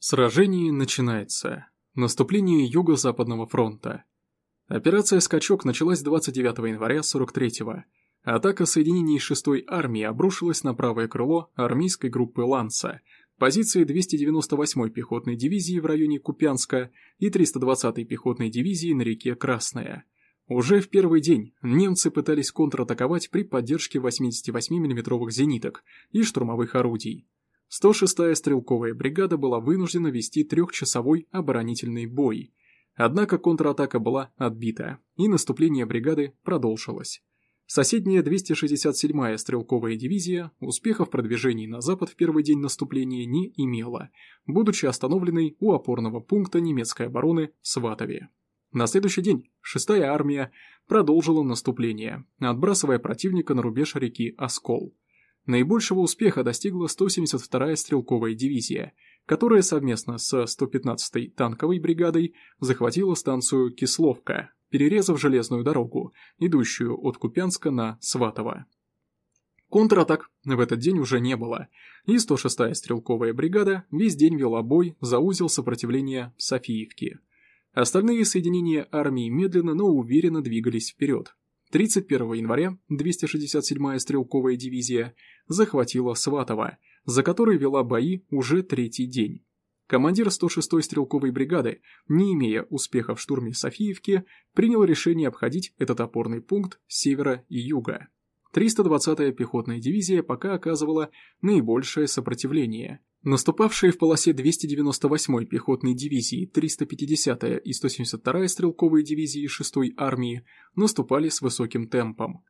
Сражение начинается. Наступление Юго-Западного фронта. Операция «Скачок» началась 29 января 43-го. Атака соединений 6-й армии обрушилась на правое крыло армейской группы «Ланца», позиции 298-й пехотной дивизии в районе Купянска и 320-й пехотной дивизии на реке Красная. Уже в первый день немцы пытались контратаковать при поддержке 88 миллиметровых зениток и штурмовых орудий. 106-я стрелковая бригада была вынуждена вести трехчасовой оборонительный бой. Однако контратака была отбита, и наступление бригады продолжилось. Соседняя 267-я стрелковая дивизия успехов в продвижении на запад в первый день наступления не имела, будучи остановленной у опорного пункта немецкой обороны в Сватове. На следующий день 6-я армия продолжила наступление, отбрасывая противника на рубеж реки Оскол. Наибольшего успеха достигла 172-я стрелковая дивизия, которая совместно с 115-й танковой бригадой захватила станцию Кисловка, перерезав железную дорогу, идущую от Купянска на Сватово. Контратак в этот день уже не было, и 106-я стрелковая бригада весь день вела бой за узел сопротивления в Софиевке. Остальные соединения армии медленно, но уверенно двигались вперед, 31 января 267-я стрелковая дивизия захватила Сватово, за которой вела бои уже третий день. Командир 106-й стрелковой бригады, не имея успеха в штурме Софиевки, принял решение обходить этот опорный пункт с севера и юга. 320-я пехотная дивизия пока оказывала наибольшее сопротивление, Наступавшие в полосе 298-й пехотной дивизии, 350-я и 172-я стрелковые дивизии 6-й армии наступали с высоким темпом.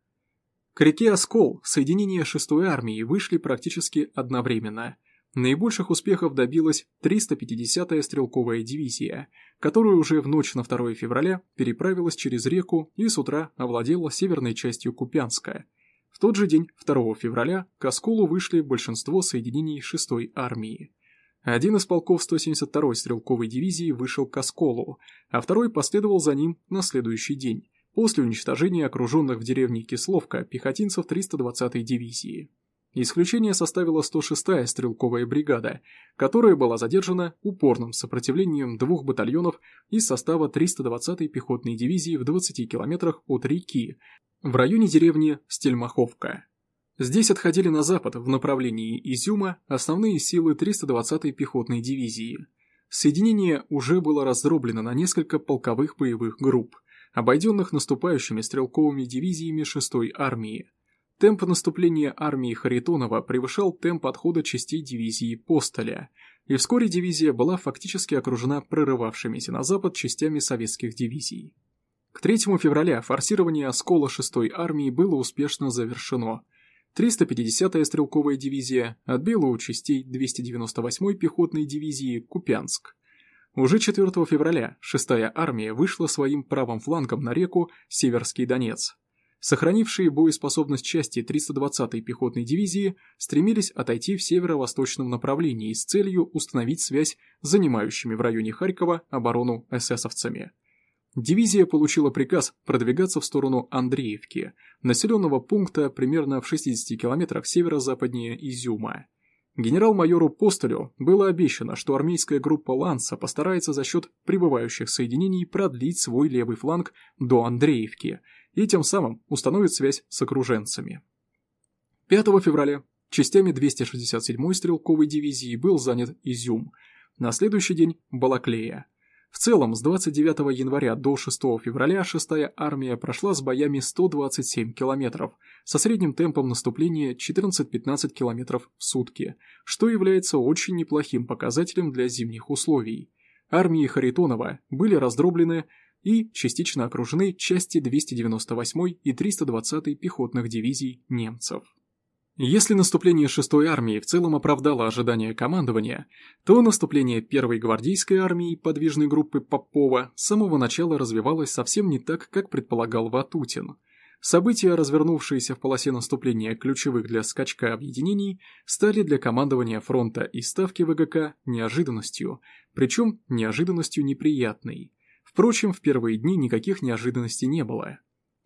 К реке Оскол соединения 6-й армии вышли практически одновременно. Наибольших успехов добилась 350-я стрелковая дивизия, которая уже в ночь на 2 февраля переправилась через реку и с утра овладела северной частью Купянска – в тот же день, 2 февраля, к Осколу вышли большинство соединений 6-й армии. Один из полков 172-й стрелковой дивизии вышел к Осколу, а второй последовал за ним на следующий день, после уничтожения окруженных в деревне Кисловка пехотинцев 320-й дивизии. Исключение составила 106-я стрелковая бригада, которая была задержана упорным сопротивлением двух батальонов из состава 320-й пехотной дивизии в 20 километрах от реки, в районе деревни Стельмаховка. Здесь отходили на запад в направлении Изюма основные силы 320-й пехотной дивизии. Соединение уже было раздроблено на несколько полковых боевых групп, обойденных наступающими стрелковыми дивизиями 6-й армии. Темп наступления армии Харитонова превышал темп отхода частей дивизии Постоля, и вскоре дивизия была фактически окружена прорывавшимися на запад частями советских дивизий. К 3 февраля форсирование оскола 6-й армии было успешно завершено. 350-я стрелковая дивизия отбила у частей 298-й пехотной дивизии Купянск. Уже 4 февраля 6-я армия вышла своим правым флангом на реку Северский Донец. Сохранившие боеспособность части 320-й пехотной дивизии стремились отойти в северо-восточном направлении с целью установить связь с занимающими в районе Харькова оборону эсэсовцами – Дивизия получила приказ продвигаться в сторону Андреевки, населенного пункта примерно в 60 километрах северо-западнее Изюма. Генерал-майору Постолю было обещано, что армейская группа Ланса постарается за счет прибывающих соединений продлить свой левый фланг до Андреевки и тем самым установит связь с окруженцами. 5 февраля частями 267-й стрелковой дивизии был занят Изюм, на следующий день – Балаклея – в целом, с 29 января до 6 февраля 6-я армия прошла с боями 127 километров, со средним темпом наступления 14-15 километров в сутки, что является очень неплохим показателем для зимних условий. Армии Харитонова были раздроблены и частично окружены части 298 и 320 пехотных дивизий немцев. Если наступление 6-й армии в целом оправдало ожидания командования, то наступление 1-й гвардейской армии подвижной группы Попова с самого начала развивалось совсем не так, как предполагал Ватутин. События, развернувшиеся в полосе наступления ключевых для скачка объединений, стали для командования фронта и ставки ВГК неожиданностью, причем неожиданностью неприятной. Впрочем, в первые дни никаких неожиданностей не было.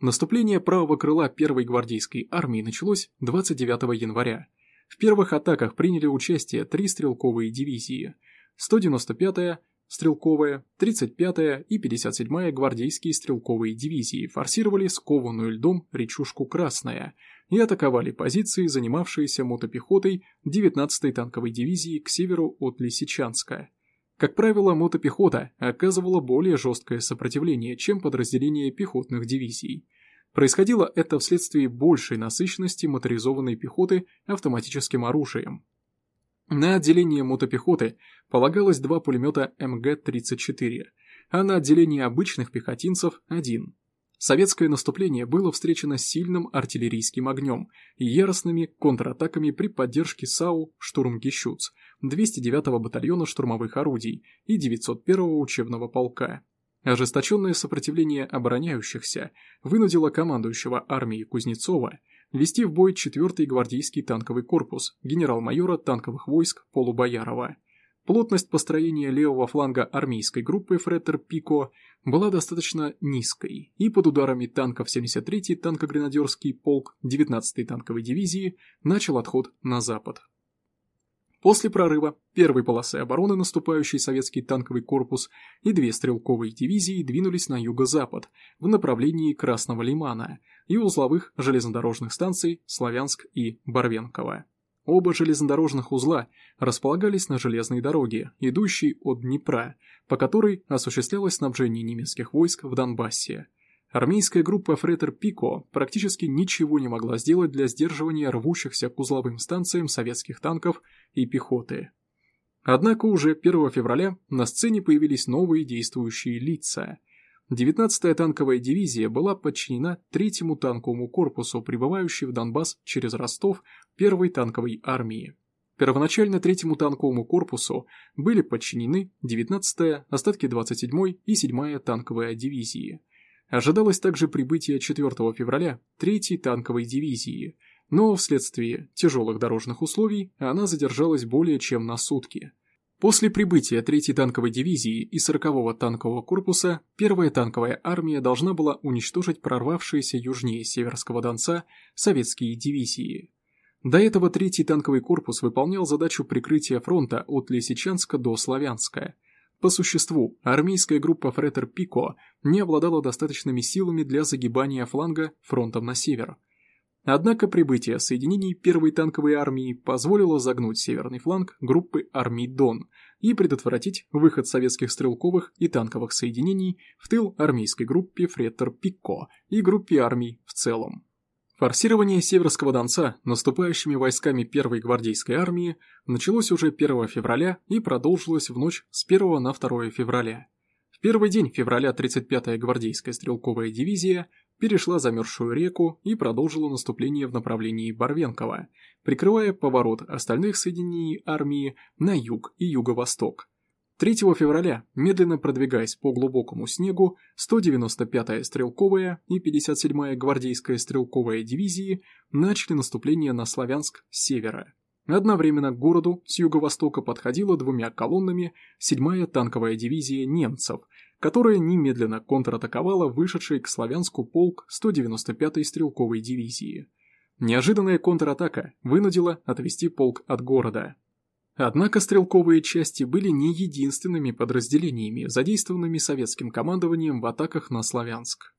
Наступление правого крыла первой гвардейской армии началось 29 января. В первых атаках приняли участие три стрелковые дивизии. 195-я стрелковая, 35-я и 57-я гвардейские стрелковые дивизии форсировали скованную льдом речушку Красная и атаковали позиции, занимавшиеся мотопехотой 19-й танковой дивизии к северу от Лисичанска. Как правило, мотопехота оказывала более жесткое сопротивление, чем подразделения пехотных дивизий. Происходило это вследствие большей насыщенности моторизованной пехоты автоматическим оружием. На отделение мотопехоты полагалось два пулемета МГ-34, а на отделение обычных пехотинцев – один. Советское наступление было встречено сильным артиллерийским огнем и яростными контратаками при поддержке САУ «Штурмгещуц» 209-го батальона штурмовых орудий и 901-го учебного полка. Ожесточенное сопротивление обороняющихся вынудило командующего армией Кузнецова вести в бой 4-й гвардейский танковый корпус генерал-майора танковых войск Полубоярова. Плотность построения левого фланга армейской группы Фреттер Пико была достаточно низкой, и под ударами танков 73-й танкогренадерский полк 19-й танковой дивизии начал отход на запад. После прорыва первой полосы обороны наступающий советский танковый корпус и две стрелковые дивизии двинулись на юго-запад в направлении Красного Лимана и узловых железнодорожных станций Славянск и Барвенково. Оба железнодорожных узла располагались на железной дороге, идущей от Днепра, по которой осуществлялось снабжение немецких войск в Донбассе – Армейская группа Фретер Пико практически ничего не могла сделать для сдерживания рвущихся к узловым станциям советских танков и пехоты. Однако уже 1 февраля на сцене появились новые действующие лица. 19-я танковая дивизия была подчинена третьему танковому корпусу, прибывающей в Донбасс через Ростов первой танковой армии. Первоначально третьему танковому корпусу были подчинены 19-я, остатки 27-й и 7-я танковая дивизии – Ожидалось также прибытие 4 февраля 3-й танковой дивизии, но вследствие тяжелых дорожных условий она задержалась более чем на сутки. После прибытия 3-й танковой дивизии и 40-го танкового корпуса, первая танковая армия должна была уничтожить прорвавшиеся южнее Северского Донца советские дивизии. До этого 3-й танковый корпус выполнял задачу прикрытия фронта от Лисичанска до Славянска – по существу, армейская группа Фретер Пико не обладала достаточными силами для загибания фланга фронтом на север. Однако прибытие соединений первой танковой армии позволило загнуть северный фланг группы армий Дон и предотвратить выход советских стрелковых и танковых соединений в тыл армейской группе Фретер Пико и группе армий в целом. Форсирование Северского Донца наступающими войсками первой гвардейской армии началось уже 1 февраля и продолжилось в ночь с 1 на 2 февраля. В первый день февраля 35-я гвардейская стрелковая дивизия перешла замерзшую реку и продолжила наступление в направлении Барвенкова, прикрывая поворот остальных соединений армии на юг и юго-восток. 3 февраля, медленно продвигаясь по глубокому снегу, 195-я стрелковая и 57-я гвардейская стрелковая дивизии начали наступление на Славянск с севера. Одновременно к городу с юго-востока подходила двумя колоннами 7-я танковая дивизия немцев, которая немедленно контратаковала вышедший к Славянску полк 195-й стрелковой дивизии. Неожиданная контратака вынудила отвести полк от города. Однако стрелковые части были не единственными подразделениями, задействованными советским командованием в атаках на Славянск.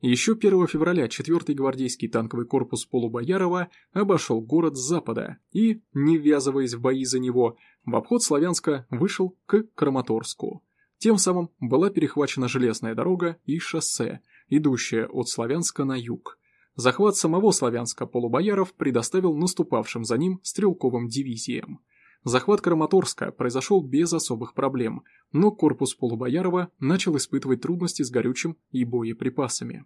Еще 1 февраля 4-й гвардейский танковый корпус Полубоярова обошел город с запада и, не ввязываясь в бои за него, в обход Славянска вышел к Краматорску. Тем самым была перехвачена железная дорога и шоссе, идущее от Славянска на юг. Захват самого Славянска Полубояров предоставил наступавшим за ним стрелковым дивизиям – Захват Краматорска произошел без особых проблем, но корпус Полубоярова начал испытывать трудности с горючим и боеприпасами.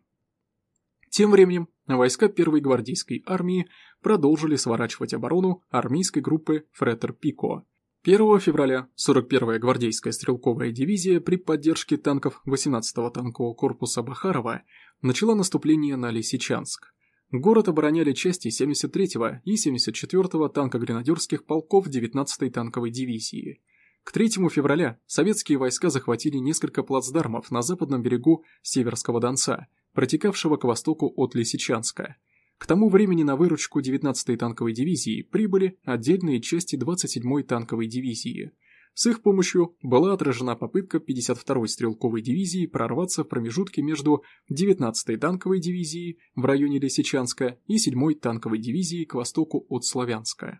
Тем временем войска 1-й гвардейской армии продолжили сворачивать оборону армейской группы Фретер Пико. 1 февраля 41-я гвардейская стрелковая дивизия при поддержке танков 18-го танкового корпуса Бахарова начала наступление на Лисичанск. Город обороняли части 73-го и 74-го танкогренадерских полков 19-й танковой дивизии. К 3 февраля советские войска захватили несколько плацдармов на западном берегу Северского Донца, протекавшего к востоку от Лисичанска. К тому времени на выручку 19-й танковой дивизии прибыли отдельные части 27-й танковой дивизии. С их помощью была отражена попытка 52-й стрелковой дивизии прорваться в промежутке между 19-й танковой дивизией в районе Лисичанска и 7-й танковой дивизией к востоку от Славянска.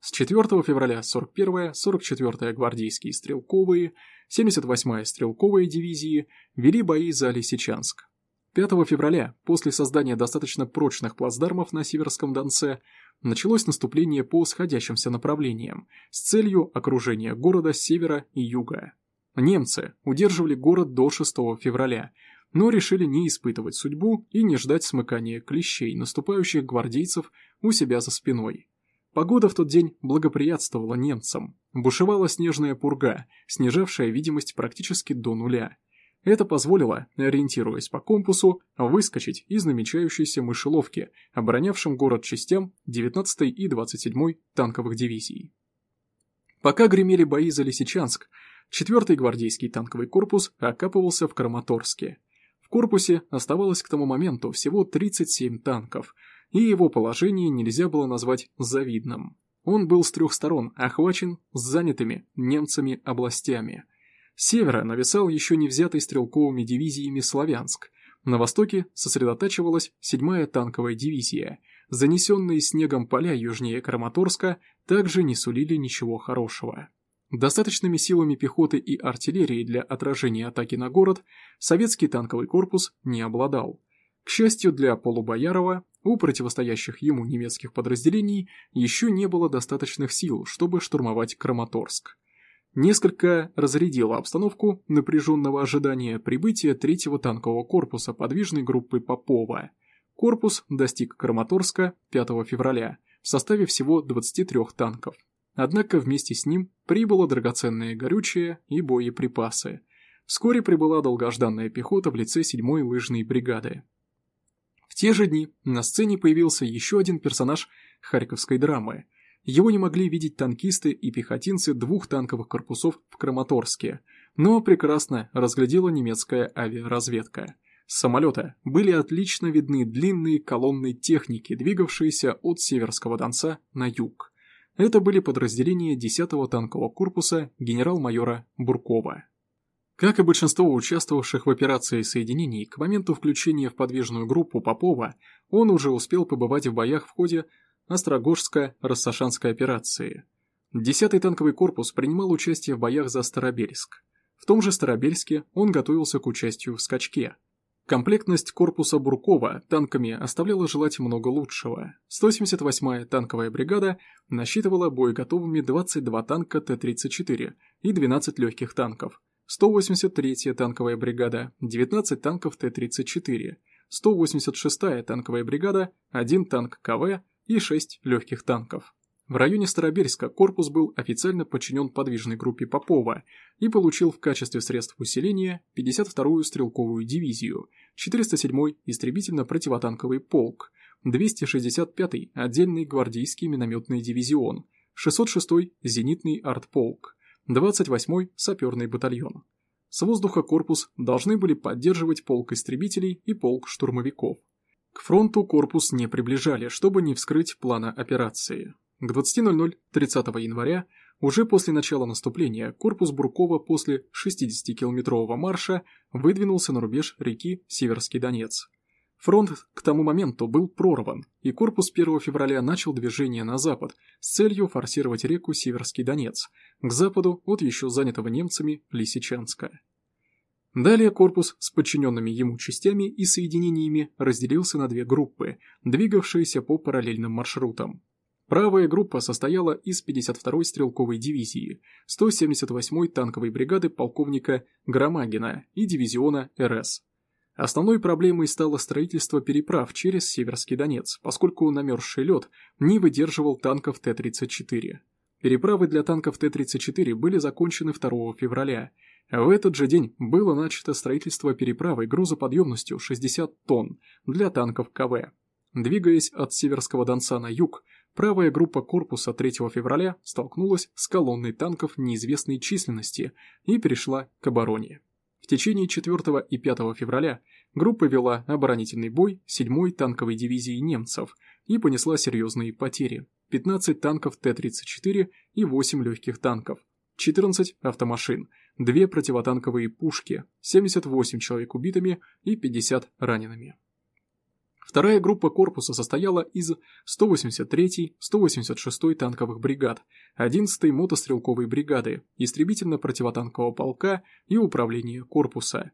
С 4 февраля 41-я, 44-я гвардейские стрелковые, 78-я стрелковая дивизии вели бои за Лисичанск. 5 февраля, после создания достаточно прочных плацдармов на Северском Донце, началось наступление по сходящимся направлениям с целью окружения города с севера и юга. Немцы удерживали город до 6 февраля, но решили не испытывать судьбу и не ждать смыкания клещей наступающих гвардейцев у себя за спиной. Погода в тот день благоприятствовала немцам. Бушевала снежная пурга, снижавшая видимость практически до нуля. Это позволило, ориентируясь по компасу, выскочить из намечающейся мышеловки, оборонявшим город частям 19-й и 27-й танковых дивизий. Пока гремели бои за Лисичанск, 4-й гвардейский танковый корпус окапывался в Краматорске. В корпусе оставалось к тому моменту всего 37 танков, и его положение нельзя было назвать завидным. Он был с трех сторон охвачен занятыми немцами областями – севера нависал еще не взятый стрелковыми дивизиями Славянск. На востоке сосредотачивалась 7-я танковая дивизия. Занесенные снегом поля южнее Краматорска также не сулили ничего хорошего. Достаточными силами пехоты и артиллерии для отражения атаки на город советский танковый корпус не обладал. К счастью для Полубоярова, у противостоящих ему немецких подразделений еще не было достаточных сил, чтобы штурмовать Краматорск несколько разрядила обстановку напряженного ожидания прибытия третьего танкового корпуса подвижной группы Попова. Корпус достиг Краматорска 5 февраля в составе всего 23 танков. Однако вместе с ним прибыло драгоценное горючее и боеприпасы. Вскоре прибыла долгожданная пехота в лице 7-й лыжной бригады. В те же дни на сцене появился еще один персонаж харьковской драмы – его не могли видеть танкисты и пехотинцы двух танковых корпусов в Краматорске, но прекрасно разглядела немецкая авиаразведка. С самолета были отлично видны длинные колонны техники, двигавшиеся от Северского Донца на юг. Это были подразделения 10-го танкового корпуса генерал-майора Буркова. Как и большинство участвовавших в операции соединений, к моменту включения в подвижную группу Попова он уже успел побывать в боях в ходе Острогожско-Рассашанской операции. 10-й танковый корпус принимал участие в боях за Старобельск. В том же Старобельске он готовился к участию в скачке. Комплектность корпуса Буркова танками оставляла желать много лучшего. 178-я танковая бригада насчитывала боеготовыми 22 танка Т-34 и 12 легких танков. 183-я танковая бригада – 19 танков Т-34, 186-я танковая бригада – 1 танк КВ и 6 легких танков. В районе Старобельска корпус был официально подчинен подвижной группе Попова и получил в качестве средств усиления 52-ю стрелковую дивизию, 407-й истребительно-противотанковый полк, 265-й отдельный гвардейский минометный дивизион, 606-й зенитный артполк, 28-й саперный батальон. С воздуха корпус должны были поддерживать полк истребителей и полк штурмовиков. К фронту корпус не приближали, чтобы не вскрыть плана операции. К 20.00 30 января, уже после начала наступления, корпус Буркова после 60-километрового марша выдвинулся на рубеж реки Северский Донец. Фронт к тому моменту был прорван, и корпус 1 февраля начал движение на запад с целью форсировать реку Северский Донец, к западу от еще занятого немцами Лисичанска. Далее корпус с подчиненными ему частями и соединениями разделился на две группы, двигавшиеся по параллельным маршрутам. Правая группа состояла из 52-й стрелковой дивизии, 178-й танковой бригады полковника Громагина и дивизиона РС. Основной проблемой стало строительство переправ через Северский Донец, поскольку намерзший лед не выдерживал танков Т-34. Переправы для танков Т-34 были закончены 2 февраля, в этот же день было начато строительство переправы грузоподъемностью 60 тонн для танков КВ. Двигаясь от Северского Донца на юг, правая группа корпуса 3 февраля столкнулась с колонной танков неизвестной численности и перешла к обороне. В течение 4 и 5 февраля группа вела оборонительный бой 7-й танковой дивизии немцев и понесла серьезные потери – 15 танков Т-34 и 8 легких танков, 14 автомашин, 2 противотанковые пушки, 78 человек убитыми и 50 ранеными. Вторая группа корпуса состояла из 183-й, 186-й танковых бригад, 11-й мотострелковой бригады, истребительно-противотанкового полка и управления корпуса.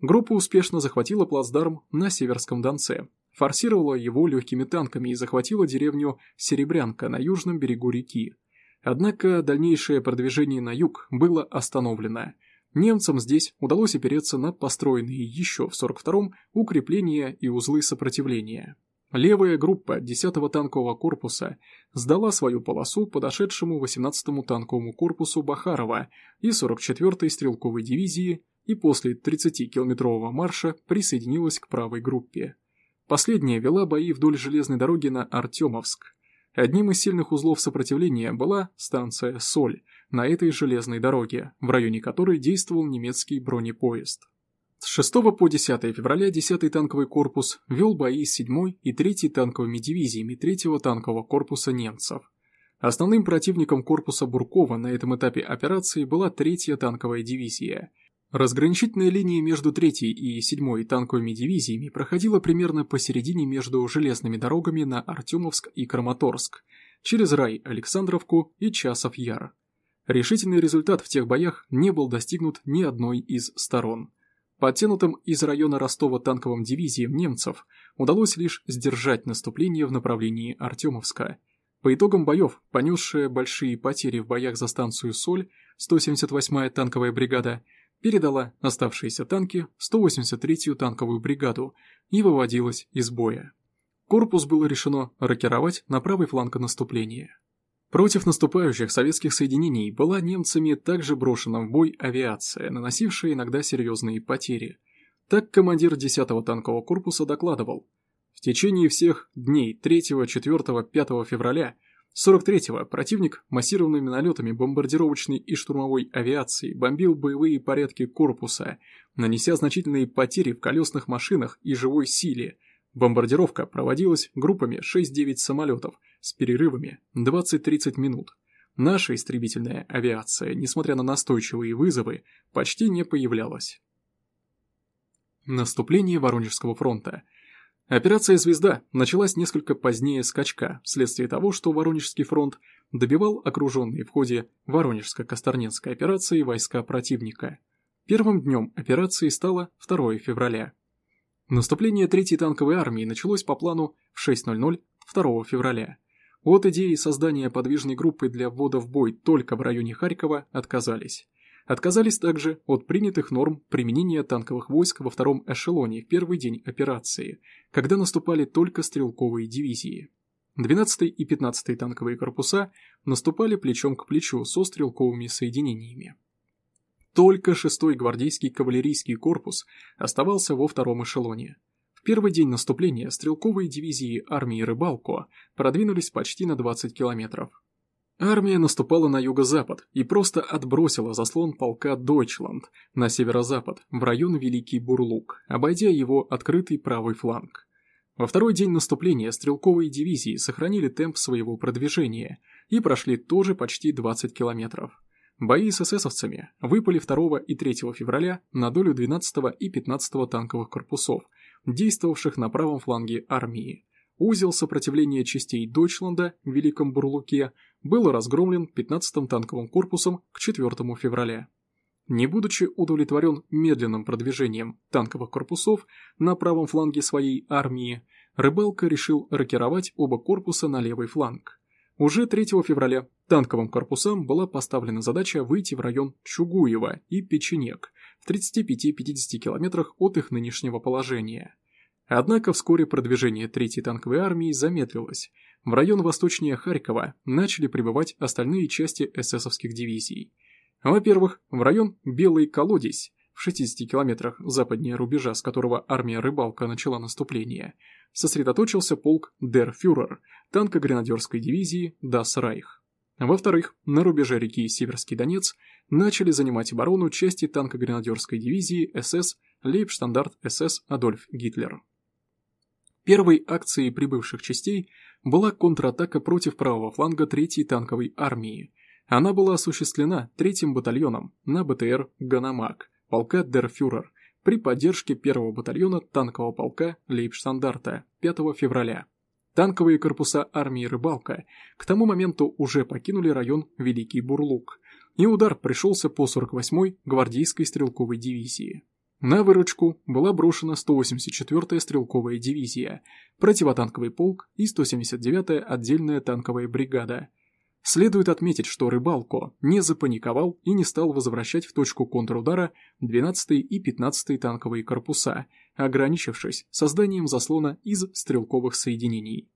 Группа успешно захватила плацдарм на Северском Донце, форсировала его легкими танками и захватила деревню Серебрянка на южном берегу реки. Однако дальнейшее продвижение на юг было остановлено. Немцам здесь удалось опереться на построенные еще в 42-м укрепления и узлы сопротивления. Левая группа 10-го танкового корпуса сдала свою полосу подошедшему 18-му танковому корпусу Бахарова и 44-й стрелковой дивизии и после 30-километрового марша присоединилась к правой группе. Последняя вела бои вдоль железной дороги на Артемовск. Одним из сильных узлов сопротивления была станция Соль на этой железной дороге, в районе которой действовал немецкий бронепоезд. С 6 по 10 февраля 10-й танковый корпус вел бои с 7-й и 3-й танковыми дивизиями 3-го танкового корпуса немцев. Основным противником корпуса Буркова на этом этапе операции была 3-я танковая дивизия – Разграничительная линия между 3-й и 7-й танковыми дивизиями проходила примерно посередине между железными дорогами на Артемовск и Краматорск, через Рай, Александровку и Часов Яр. Решительный результат в тех боях не был достигнут ни одной из сторон. Подтянутым из района Ростова танковым дивизиям немцев удалось лишь сдержать наступление в направлении Артемовска. По итогам боев, понесшая большие потери в боях за станцию Соль, 178-я танковая бригада – передала оставшиеся танки в 183-ю танковую бригаду и выводилась из боя. Корпус было решено рокировать на правый фланг наступления. Против наступающих советских соединений была немцами также брошена в бой авиация, наносившая иногда серьезные потери. Так командир 10-го танкового корпуса докладывал. В течение всех дней 3, 4, 5 февраля 43-го противник массированными налетами бомбардировочной и штурмовой авиации бомбил боевые порядки корпуса, нанеся значительные потери в колесных машинах и живой силе. Бомбардировка проводилась группами 6-9 самолетов с перерывами 20-30 минут. Наша истребительная авиация, несмотря на настойчивые вызовы, почти не появлялась. Наступление Воронежского фронта – Операция «Звезда» началась несколько позднее скачка, вследствие того, что Воронежский фронт добивал окруженные в ходе Воронежско-Косторненской операции войска противника. Первым днем операции стало 2 февраля. Наступление 3-й танковой армии началось по плану в 6.00 2 февраля. От идеи создания подвижной группы для ввода в бой только в районе Харькова отказались. Отказались также от принятых норм применения танковых войск во втором эшелоне в первый день операции, когда наступали только стрелковые дивизии. 12-й и 15-й танковые корпуса наступали плечом к плечу со стрелковыми соединениями. Только 6-й гвардейский кавалерийский корпус оставался во втором эшелоне. В первый день наступления стрелковые дивизии армии Рыбалко продвинулись почти на 20 километров. Армия наступала на юго-запад и просто отбросила заслон полка Дойчланд на северо-запад, в район Великий Бурлук, обойдя его открытый правый фланг. Во второй день наступления стрелковые дивизии сохранили темп своего продвижения и прошли тоже почти 20 километров. Бои с эсэсовцами выпали 2 и 3 февраля на долю 12 и 15 танковых корпусов, действовавших на правом фланге армии. Узел сопротивления частей Дойчланда в Великом Бурлуке был разгромлен 15-м танковым корпусом к 4 февраля. Не будучи удовлетворен медленным продвижением танковых корпусов на правом фланге своей армии, Рыбалка решил рокировать оба корпуса на левый фланг. Уже 3 февраля танковым корпусам была поставлена задача выйти в район Чугуева и Печенек в 35-50 километрах от их нынешнего положения. Однако вскоре продвижение 3-й танковой армии замедлилось, в район восточнее Харькова начали прибывать остальные части эсэсовских дивизий. Во-первых, в район Белый Колодец, в 60 километрах западнее рубежа, с которого армия Рыбалка начала наступление, сосредоточился полк Дер Фюрер танко-гренадерской дивизии Дас Райх. Во-вторых, на рубеже реки Северский Донец начали занимать оборону части танко-гренадерской дивизии СС Лейбштандарт СС Адольф Гитлер. Первой акцией прибывших частей была контратака против правого фланга 3-й танковой армии. Она была осуществлена третьим батальоном на БТР «Ганомаг» полка «Дер Фюрер» при поддержке первого батальона танкового полка Лейбштандарта 5 февраля. Танковые корпуса армии «Рыбалка» к тому моменту уже покинули район Великий Бурлук, и удар пришелся по 48-й гвардейской стрелковой дивизии. На выручку была брошена 184-я стрелковая дивизия, противотанковый полк и 179-я отдельная танковая бригада – Следует отметить, что Рыбалко не запаниковал и не стал возвращать в точку контрудара 12-й и 15-й танковые корпуса, ограничившись созданием заслона из стрелковых соединений.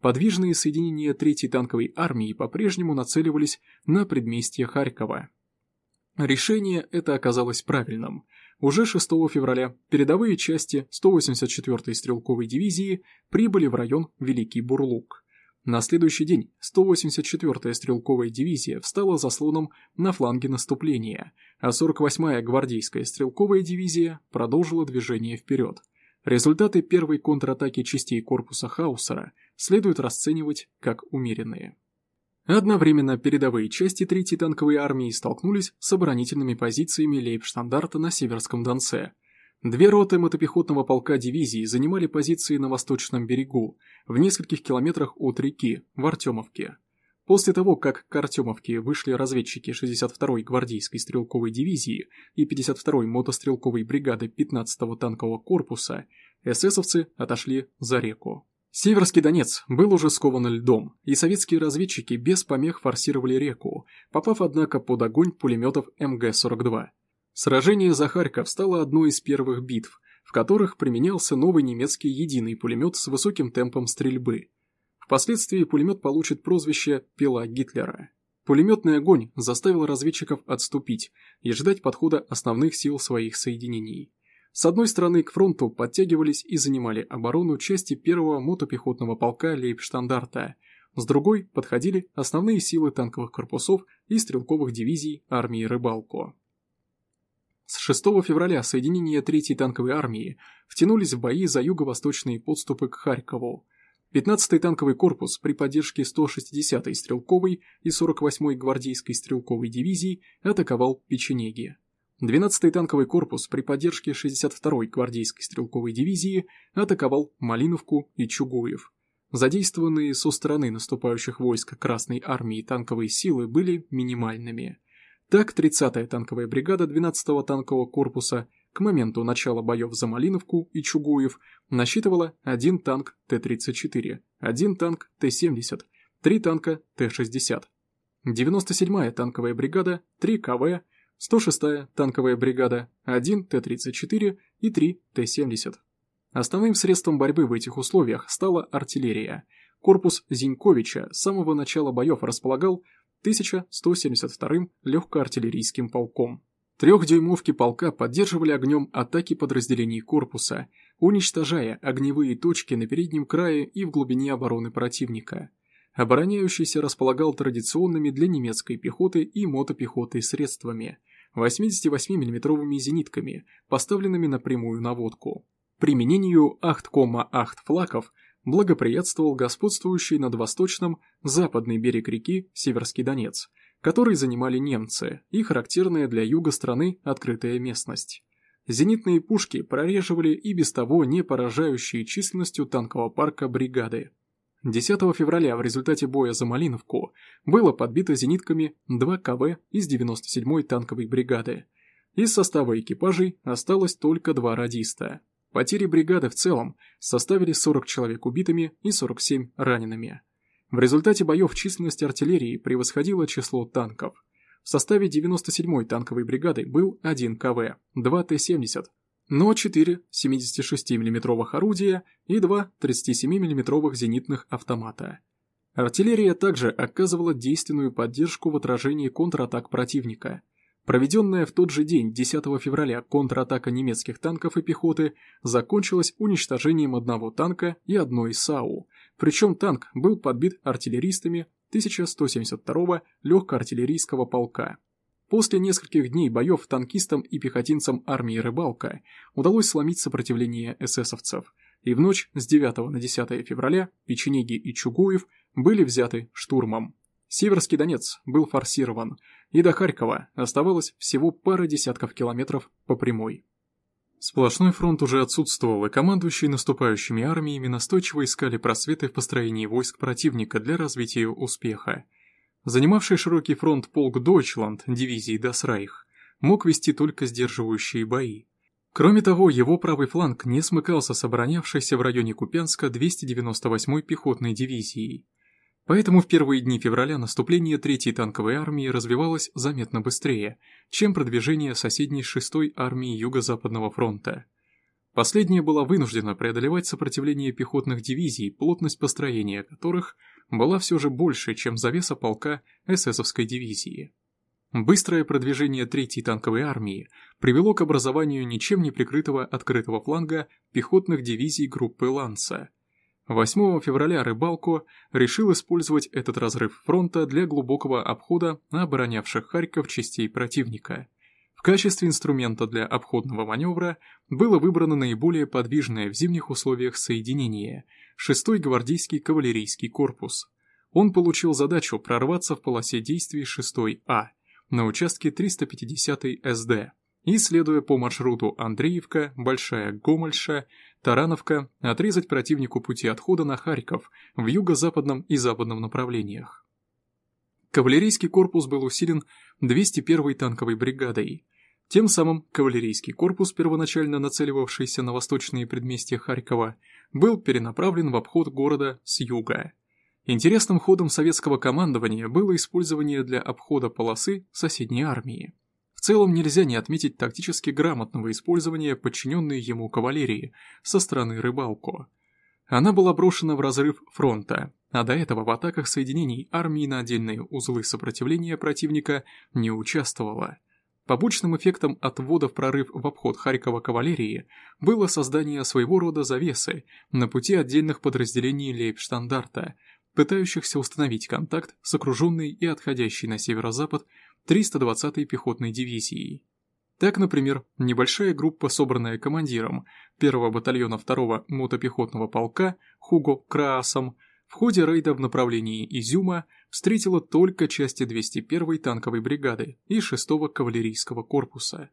Подвижные соединения 3-й танковой армии по-прежнему нацеливались на предместье Харькова. Решение это оказалось правильным. Уже 6 февраля передовые части 184-й стрелковой дивизии прибыли в район Великий Бурлук – на следующий день 184-я стрелковая дивизия встала заслоном на фланге наступления, а 48-я гвардейская стрелковая дивизия продолжила движение вперед. Результаты первой контратаки частей корпуса Хаусера следует расценивать как умеренные. Одновременно передовые части 3-й танковой армии столкнулись с оборонительными позициями лейбштандарта на Северском Донце – Две роты мотопехотного полка дивизии занимали позиции на восточном берегу, в нескольких километрах от реки, в Артемовке. После того, как к Артемовке вышли разведчики 62-й гвардейской стрелковой дивизии и 52-й мотострелковой бригады 15-го танкового корпуса, эсэсовцы отошли за реку. Северский Донец был уже скован льдом, и советские разведчики без помех форсировали реку, попав, однако, под огонь пулеметов МГ-42. Сражение за Харьков стало одной из первых битв, в которых применялся новый немецкий единый пулемет с высоким темпом стрельбы. Впоследствии пулемет получит прозвище «Пила Гитлера». Пулеметный огонь заставил разведчиков отступить и ждать подхода основных сил своих соединений. С одной стороны к фронту подтягивались и занимали оборону части первого мотопехотного полка Лейбштандарта, с другой подходили основные силы танковых корпусов и стрелковых дивизий армии Рыбалко. С 6 февраля соединения 3-й танковой армии втянулись в бои за юго-восточные подступы к Харькову. 15-й танковый корпус при поддержке 160-й стрелковой и 48-й гвардейской стрелковой дивизий атаковал Печенеги. 12-й танковый корпус при поддержке 62-й гвардейской стрелковой дивизии атаковал Малиновку и Чугуев. Задействованные со стороны наступающих войск Красной армии танковые силы были минимальными – так, 30-я танковая бригада 12-го танкового корпуса к моменту начала боев за Малиновку и Чугуев насчитывала один танк Т-34, один танк Т-70, три танка Т-60. 97-я танковая бригада 3 КВ, 106-я танковая бригада 1 Т-34 и 3 Т-70. Основным средством борьбы в этих условиях стала артиллерия. Корпус Зиньковича с самого начала боев располагал 1172-м легкоартиллерийским полком. Трехдюймовки полка поддерживали огнем атаки подразделений корпуса, уничтожая огневые точки на переднем крае и в глубине обороны противника. Обороняющийся располагал традиционными для немецкой пехоты и мотопехоты средствами – 88 миллиметровыми зенитками, поставленными на прямую наводку. Применению 8,8 флаков – благоприятствовал господствующий над восточным западный берег реки Северский Донец, который занимали немцы и характерная для юга страны открытая местность. Зенитные пушки прореживали и без того не поражающие численностью танкового парка бригады. 10 февраля в результате боя за Малиновку было подбито зенитками 2 КВ из 97-й танковой бригады. Из состава экипажей осталось только два радиста. Потери бригады в целом составили 40 человек убитыми и 47 ранеными. В результате боев численность артиллерии превосходила число танков. В составе 97-й танковой бригады был 1 КВ, 2 Т-70, но 4 76 миллиметровых орудия и 2 37 миллиметровых зенитных автомата. Артиллерия также оказывала действенную поддержку в отражении контратак противника – Проведенная в тот же день, 10 февраля, контратака немецких танков и пехоты закончилась уничтожением одного танка и одной САУ, причем танк был подбит артиллеристами 1172-го легкоартиллерийского полка. После нескольких дней боев танкистам и пехотинцам армии Рыбалка удалось сломить сопротивление эсэсовцев, и в ночь с 9 на 10 февраля Печенеги и Чугуев были взяты штурмом. Северский Донец был форсирован, и до Харькова оставалось всего пара десятков километров по прямой. Сплошной фронт уже отсутствовал, и командующие наступающими армиями настойчиво искали просветы в построении войск противника для развития успеха. Занимавший широкий фронт полк Дойчланд дивизии Дасрайх мог вести только сдерживающие бои. Кроме того, его правый фланг не смыкался с оборонявшейся в районе Купянска 298-й пехотной дивизией. Поэтому в первые дни февраля наступление Третьей танковой армии развивалось заметно быстрее, чем продвижение соседней 6-й армии Юго-Западного фронта. Последняя была вынуждена преодолевать сопротивление пехотных дивизий, плотность построения которых была все же больше, чем завеса полка эсэсовской дивизии. Быстрое продвижение Третьей танковой армии привело к образованию ничем не прикрытого открытого фланга пехотных дивизий группы «Ланца», 8 февраля Рыбалко решил использовать этот разрыв фронта для глубокого обхода оборонявших Харьков частей противника. Качестве инструмента для обходного маневра было выбрано наиболее подвижное в зимних условиях соединение – 6-й гвардейский кавалерийский корпус. Он получил задачу прорваться в полосе действий 6-й А на участке 350-й СД и, следуя по маршруту Андреевка, Большая Гомольша, Тарановка, отрезать противнику пути отхода на Харьков в юго-западном и западном направлениях. Кавалерийский корпус был усилен 201-й танковой бригадой. Тем самым кавалерийский корпус, первоначально нацеливавшийся на восточные предместья Харькова, был перенаправлен в обход города с юга. Интересным ходом советского командования было использование для обхода полосы соседней армии. В целом нельзя не отметить тактически грамотного использования подчиненной ему кавалерии со стороны Рыбалко. Она была брошена в разрыв фронта, а до этого в атаках соединений армии на отдельные узлы сопротивления противника не участвовала. Побочным эффектом отвода в прорыв в обход Харькова кавалерии было создание своего рода завесы на пути отдельных подразделений лейбштандарта, пытающихся установить контакт с окруженной и отходящей на северо-запад 320-й пехотной дивизией. Так, например, небольшая группа, собранная командиром 1-го батальона 2-го мотопехотного полка Хуго Краасом, в ходе рейда в направлении Изюма встретила только части 201-й танковой бригады и 6-го кавалерийского корпуса.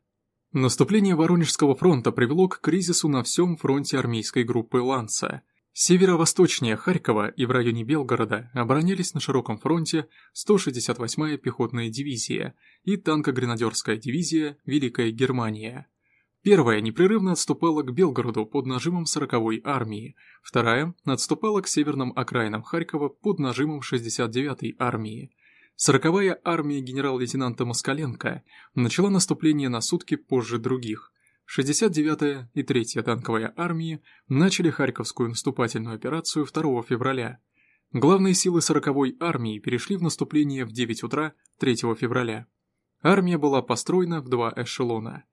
Наступление Воронежского фронта привело к кризису на всем фронте армейской группы «Ланца», Северо-восточнее Харькова и в районе Белгорода оборонялись на широком фронте 168-я пехотная дивизия и танкогренадерская дивизия «Великая Германия». Первая непрерывно отступала к Белгороду под нажимом 40-й армии, вторая отступала к северным окраинам Харькова под нажимом 69-й армии. 40-я армия генерал-лейтенанта Москаленко начала наступление на сутки позже других, 69-я и 3-я танковая армии начали Харьковскую наступательную операцию 2 февраля. Главные силы 40-й армии перешли в наступление в 9 утра 3 февраля. Армия была построена в два эшелона.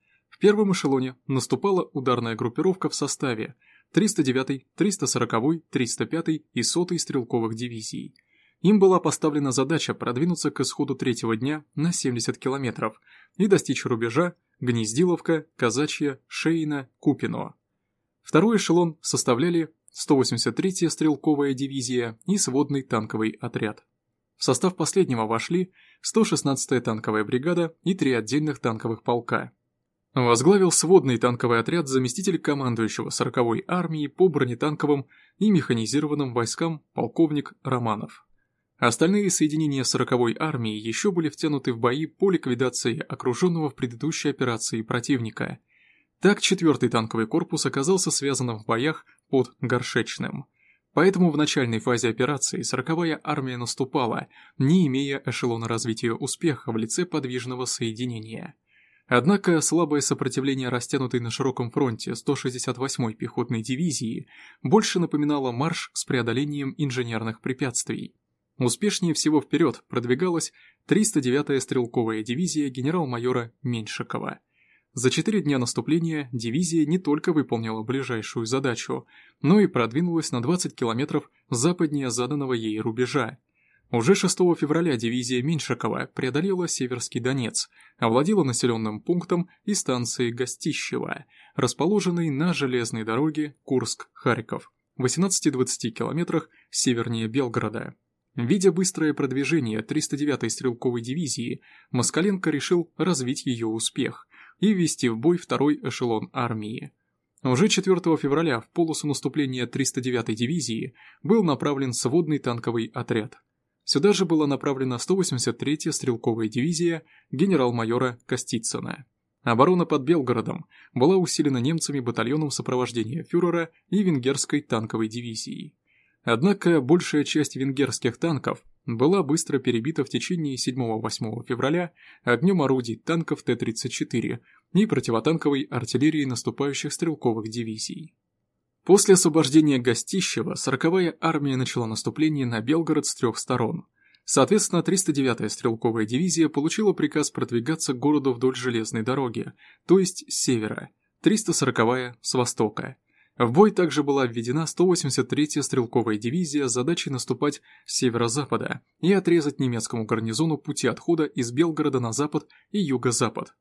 Первом эшелоне наступала ударная группировка в составе 309-й, 340-й, 305-й и 100-й стрелковых дивизий. Им была поставлена задача продвинуться к исходу третьего дня на 70 километров и достичь рубежа Гнездиловка, Казачья, Шейна, Купино. Второй эшелон составляли 183-я стрелковая дивизия и сводный танковый отряд. В состав последнего вошли 116-я танковая бригада и три отдельных танковых полка. Возглавил сводный танковый отряд заместитель командующего 40-й армии по бронетанковым и механизированным войскам полковник Романов. Остальные соединения 40-й армии еще были втянуты в бои по ликвидации окруженного в предыдущей операции противника. Так 4-й танковый корпус оказался связанным в боях под Горшечным. Поэтому в начальной фазе операции 40-я армия наступала, не имея эшелона развития успеха в лице подвижного соединения. Однако слабое сопротивление растянутой на широком фронте 168-й пехотной дивизии больше напоминало марш с преодолением инженерных препятствий. Успешнее всего вперед продвигалась 309-я стрелковая дивизия генерал-майора Меньшикова. За четыре дня наступления дивизия не только выполнила ближайшую задачу, но и продвинулась на 20 километров западнее заданного ей рубежа. Уже 6 февраля дивизия Меньшикова преодолела Северский Донец, овладела населенным пунктом и станцией Гостищево, расположенной на железной дороге Курск-Харьков, в 18-20 километрах севернее Белгорода. Видя быстрое продвижение 309-й стрелковой дивизии, Москаленко решил развить ее успех и ввести в бой второй эшелон армии. Уже 4 февраля в полосу наступления 309-й дивизии был направлен сводный танковый отряд. Сюда же была направлена 183-я стрелковая дивизия генерал-майора Костицына. Оборона под Белгородом была усилена немцами батальоном сопровождения фюрера и венгерской танковой дивизией. Однако большая часть венгерских танков была быстро перебита в течение 7-8 февраля огнем орудий танков Т-34 и противотанковой артиллерии наступающих стрелковых дивизий. После освобождения Гостищева 40-я армия начала наступление на Белгород с трех сторон. Соответственно, 309-я стрелковая дивизия получила приказ продвигаться к городу вдоль железной дороги, то есть с севера, 340-я с востока. В бой также была введена 183-я стрелковая дивизия с задачей наступать с северо-запада и отрезать немецкому гарнизону пути отхода из Белгорода на запад и юго-запад.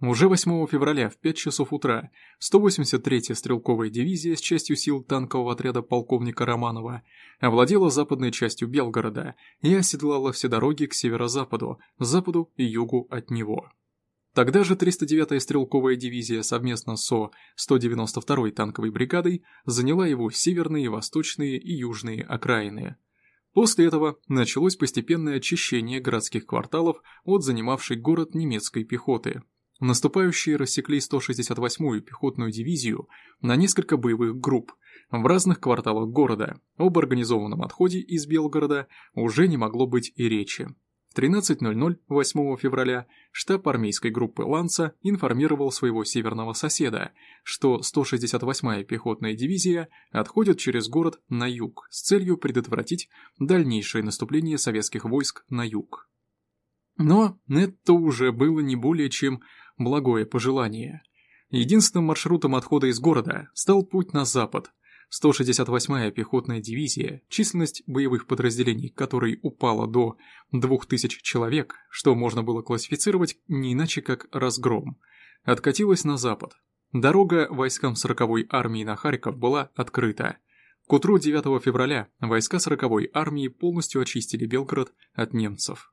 Уже 8 февраля в 5 часов утра 183-я стрелковая дивизия с частью сил танкового отряда полковника Романова овладела западной частью Белгорода и оседлала все дороги к северо-западу, западу и югу от него. Тогда же 309-я стрелковая дивизия совместно со 192-й танковой бригадой заняла его северные, восточные и южные окраины. После этого началось постепенное очищение городских кварталов от занимавшей город немецкой пехоты. Наступающие рассекли 168-ю пехотную дивизию на несколько боевых групп в разных кварталах города. Об организованном отходе из Белгорода уже не могло быть и речи. 13.00 8 февраля штаб армейской группы «Ланца» информировал своего северного соседа, что 168-я пехотная дивизия отходит через город на юг с целью предотвратить дальнейшее наступление советских войск на юг. Но это уже было не более чем благое пожелание. Единственным маршрутом отхода из города стал путь на запад, 168-я пехотная дивизия, численность боевых подразделений которой упала до 2000 человек, что можно было классифицировать не иначе как разгром, откатилась на запад. Дорога войскам 40-й армии на Харьков была открыта. К утру 9 февраля войска 40-й армии полностью очистили Белгород от немцев.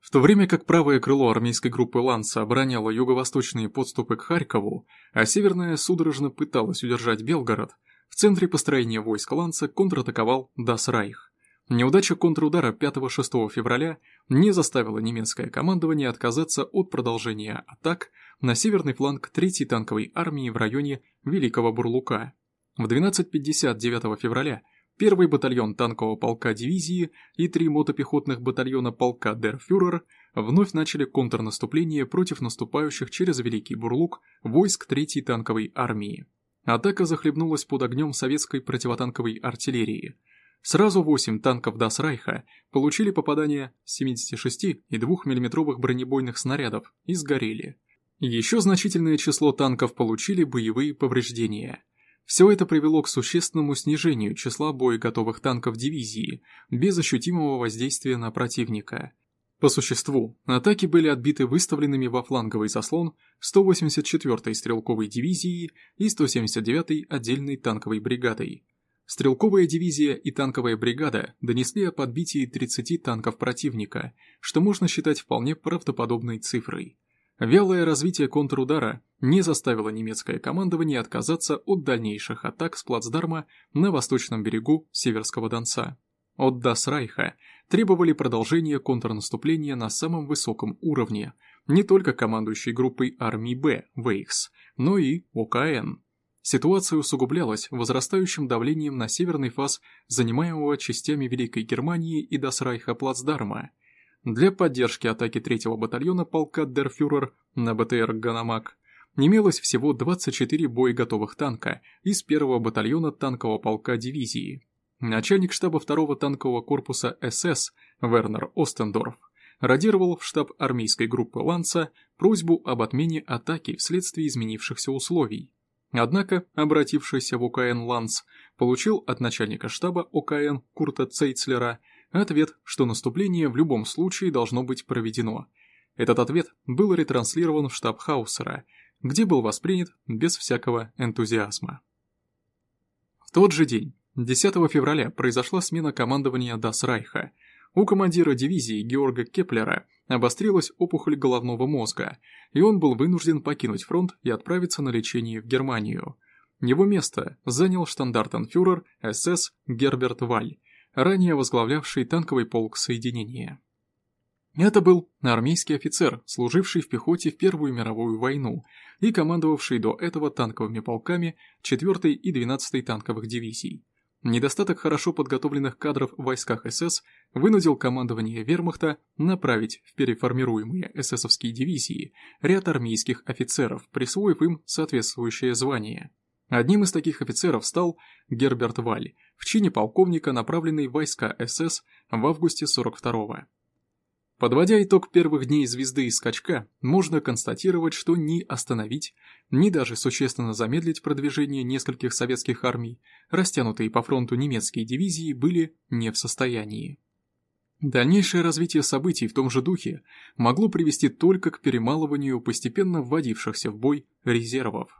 В то время как правое крыло армейской группы Ланса обороняло юго-восточные подступы к Харькову, а северное судорожно пыталось удержать Белгород – в центре построения войск Ланца контратаковал Дас Райх. Неудача контрудара 5-6 февраля не заставила немецкое командование отказаться от продолжения атак на северный фланг 3-й танковой армии в районе Великого Бурлука. В 12.59 февраля первый батальон танкового полка дивизии и три мотопехотных батальона полка Дерфюрер вновь начали контрнаступление против наступающих через Великий Бурлук войск 3-й танковой армии. Атака захлебнулась под огнем советской противотанковой артиллерии. Сразу 8 танков Дасрайха получили попадание 76 и 2 миллиметровых бронебойных снарядов и сгорели. Еще значительное число танков получили боевые повреждения. Все это привело к существенному снижению числа боеготовых танков дивизии, без ощутимого воздействия на противника. По существу, атаки были отбиты выставленными во фланговый заслон 184-й стрелковой дивизией и 179-й отдельной танковой бригадой. Стрелковая дивизия и танковая бригада донесли о подбитии 30 танков противника, что можно считать вполне правдоподобной цифрой. Вялое развитие контрудара не заставило немецкое командование отказаться от дальнейших атак с плацдарма на восточном берегу Северского Донца. От Дас Райха требовали продолжения контрнаступления на самом высоком уровне, не только командующей группой армии Б, Вейхс, но и ОКХ. Ситуация усугублялась возрастающим давлением на северный фас занимаемого частями Великой Германии и Дас Райха плацдарма. Для поддержки атаки 3-го батальона полка Дер Фюрер на БТР «Ганомаг» имелось всего 24 боеготовых танка из 1-го батальона танкового полка дивизии. Начальник штаба 2-го танкового корпуса СС Вернер Остендорф радировал в штаб армейской группы Ланца просьбу об отмене атаки вследствие изменившихся условий. Однако, обратившийся в ОКН Ланц получил от начальника штаба ОКН Курта Цейцлера ответ, что наступление в любом случае должно быть проведено. Этот ответ был ретранслирован в штаб Хаусера, где был воспринят без всякого энтузиазма. В тот же день 10 февраля произошла смена командования Дас Райха. У командира дивизии Георга Кеплера обострилась опухоль головного мозга, и он был вынужден покинуть фронт и отправиться на лечение в Германию. Его место занял штандартенфюрер СС Герберт Валь, ранее возглавлявший танковый полк соединения. Это был армейский офицер, служивший в пехоте в Первую мировую войну и командовавший до этого танковыми полками 4 и 12 танковых дивизий. Недостаток хорошо подготовленных кадров в войсках СС вынудил командование вермахта направить в переформируемые эсэсовские дивизии ряд армейских офицеров, присвоив им соответствующее звание. Одним из таких офицеров стал Герберт Валь, в чине полковника, направленный в войска СС в августе 42-го. Подводя итог первых дней звезды и скачка, можно констатировать, что ни остановить, ни даже существенно замедлить продвижение нескольких советских армий, растянутые по фронту немецкие дивизии, были не в состоянии. Дальнейшее развитие событий в том же духе могло привести только к перемалыванию постепенно вводившихся в бой резервов.